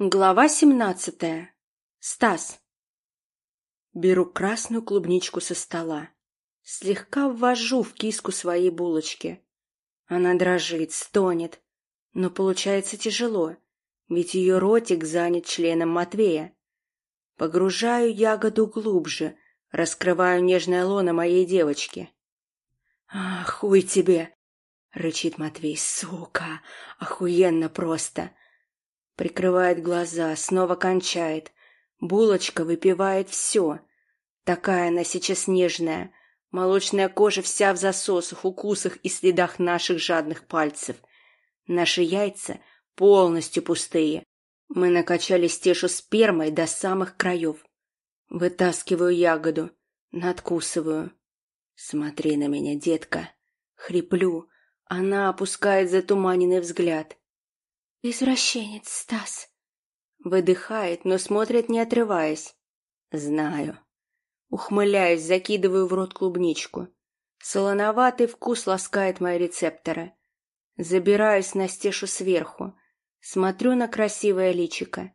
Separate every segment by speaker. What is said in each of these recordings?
Speaker 1: Глава семнадцатая. Стас. Беру красную клубничку со стола. Слегка ввожу в киску своей булочки. Она дрожит, стонет. Но получается тяжело, ведь ее ротик занят членом Матвея. Погружаю ягоду глубже, раскрываю нежное лоно моей девочки. «Ах, хуй тебе!» — рычит Матвей. «Сука! Охуенно просто!» Прикрывает глаза, снова кончает. Булочка выпивает все. Такая она сейчас нежная. Молочная кожа вся в засосах, укусах и следах наших жадных пальцев. Наши яйца полностью пустые. Мы накачали стешу спермой до самых краев. Вытаскиваю ягоду, надкусываю. Смотри на меня, детка. Хриплю. Она опускает затуманенный взгляд. «Извращенец, Стас!» Выдыхает, но смотрит, не отрываясь. «Знаю». Ухмыляюсь, закидываю в рот клубничку. Солоноватый вкус ласкает мои рецепторы. Забираюсь на стешу сверху. Смотрю на красивое личико.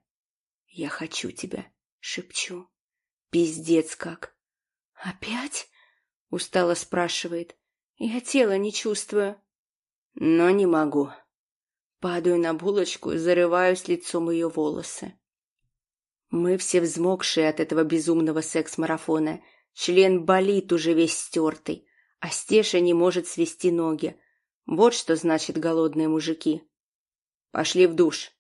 Speaker 1: «Я хочу тебя», — шепчу. «Пиздец как!» «Опять?» — устало спрашивает. «Я тело не чувствую». «Но не могу», Падаю на булочку и зарываюсь лицом ее волосы. Мы все взмокшие от этого безумного секс-марафона. Член болит уже весь стертый, а Стеша не может свести ноги. Вот что значит голодные мужики. Пошли в душ.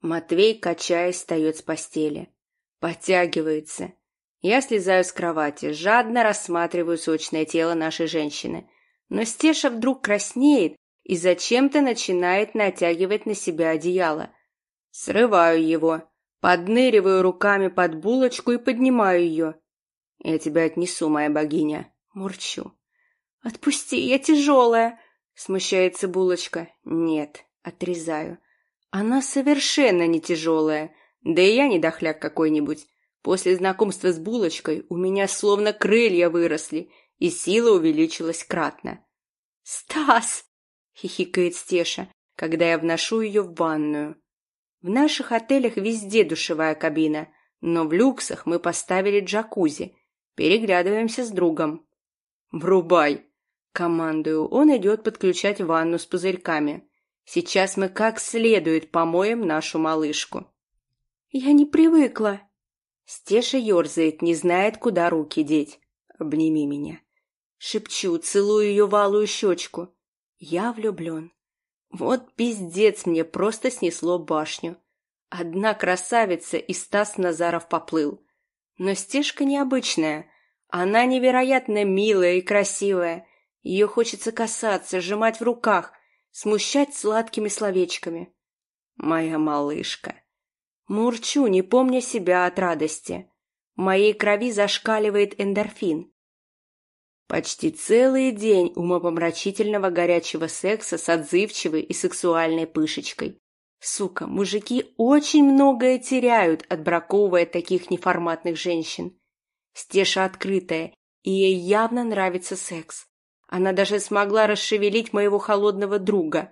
Speaker 1: Матвей, качаясь, встает с постели. Подтягивается. Я слезаю с кровати, жадно рассматриваю сочное тело нашей женщины. Но Стеша вдруг краснеет и зачем-то начинает натягивать на себя одеяло. Срываю его, подныриваю руками под булочку и поднимаю ее. «Я тебя отнесу, моя богиня», — мурчу. «Отпусти, я тяжелая», — смущается булочка. «Нет», — отрезаю. «Она совершенно не тяжелая, да и я не дохляк какой-нибудь. После знакомства с булочкой у меня словно крылья выросли, и сила увеличилась кратно». «Стас!» — хихикает Стеша, когда я вношу ее в ванную. В наших отелях везде душевая кабина, но в люксах мы поставили джакузи. Переглядываемся с другом. «Врубай!» — командую. Он идет подключать ванну с пузырьками. Сейчас мы как следует помоем нашу малышку. «Я не привыкла!» Стеша ерзает, не знает, куда руки деть. «Обними меня!» Шепчу, целую ее валую щечку. Я влюблен. Вот пиздец мне просто снесло башню. Одна красавица и Стас Назаров поплыл. Но стежка необычная. Она невероятно милая и красивая. Ее хочется касаться, сжимать в руках, смущать сладкими словечками. Моя малышка. Мурчу, не помня себя от радости. В моей крови зашкаливает эндорфин. Почти целый день умопомрачительного горячего секса с отзывчивой и сексуальной пышечкой. Сука, мужики очень многое теряют, отбраковывая таких неформатных женщин. Стеша открытая, и ей явно нравится секс. Она даже смогла расшевелить моего холодного друга.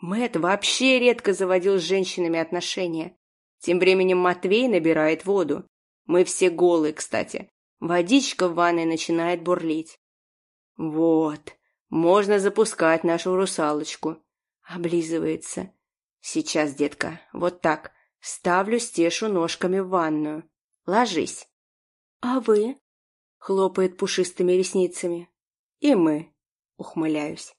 Speaker 1: Мэт вообще редко заводил с женщинами отношения. Тем временем Матвей набирает воду. Мы все голые, кстати. Водичка в ванной начинает бурлить. Вот, можно запускать нашу русалочку. Облизывается. Сейчас, детка, вот так. Ставлю стешу ножками в ванную. Ложись. А вы? Хлопает пушистыми ресницами. И мы. Ухмыляюсь.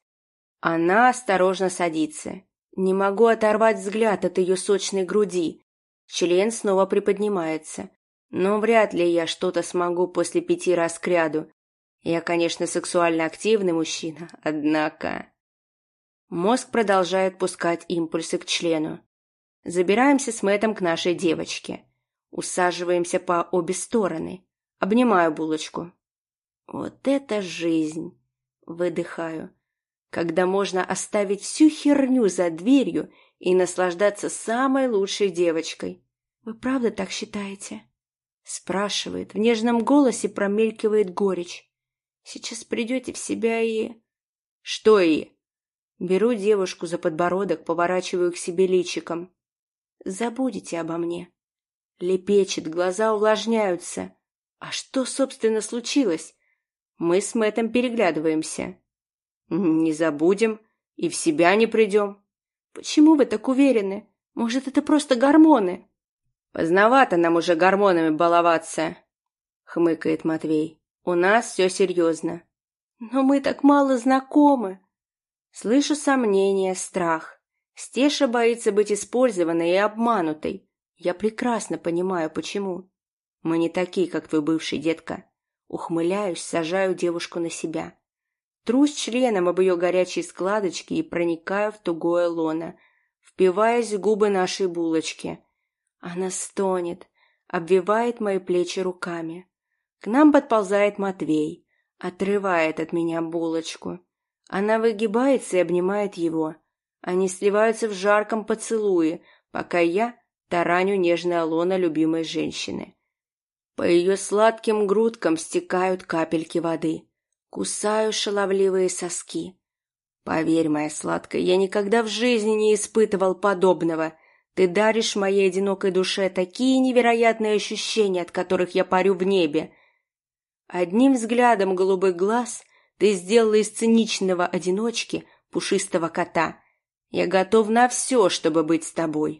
Speaker 1: Она осторожно садится. Не могу оторвать взгляд от ее сочной груди. Член снова приподнимается. Но вряд ли я что-то смогу после пяти раз кряду. Я, конечно, сексуально активный мужчина, однако... Мозг продолжает пускать импульсы к члену. Забираемся с Мэттом к нашей девочке. Усаживаемся по обе стороны. Обнимаю булочку. Вот это жизнь! Выдыхаю. Когда можно оставить всю херню за дверью и наслаждаться самой лучшей девочкой. Вы правда так считаете? Спрашивает. В нежном голосе промелькивает горечь. Сейчас придете в себя и... Что и? Беру девушку за подбородок, поворачиваю к себе личиком. забудете обо мне. Лепечет, глаза увлажняются. А что, собственно, случилось? Мы с Мэттом переглядываемся. Не забудем и в себя не придем. Почему вы так уверены? Может, это просто гормоны? Поздновато нам уже гормонами баловаться, хмыкает Матвей. У нас все серьезно. Но мы так мало знакомы. Слышу сомнения, страх. Стеша боится быть использованной и обманутой. Я прекрасно понимаю, почему. Мы не такие, как твой бывший детка. Ухмыляюсь, сажаю девушку на себя. Трусь членом об ее горячие складочки и проникаю в тугое лоно, впиваясь в губы нашей булочки. Она стонет, обвивает мои плечи руками. К нам подползает Матвей, отрывает от меня булочку. Она выгибается и обнимает его. Они сливаются в жарком поцелуе, пока я тараню нежное лоно любимой женщины. По ее сладким грудкам стекают капельки воды. Кусаю шаловливые соски. Поверь, моя сладкая, я никогда в жизни не испытывал подобного. Ты даришь моей одинокой душе такие невероятные ощущения, от которых я парю в небе. Одним взглядом голубых глаз ты сделала из циничного одиночки пушистого кота. Я готов на все, чтобы быть с тобой.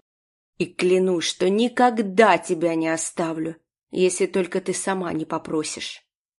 Speaker 1: И клянусь, что никогда тебя не оставлю, если только ты сама не попросишь.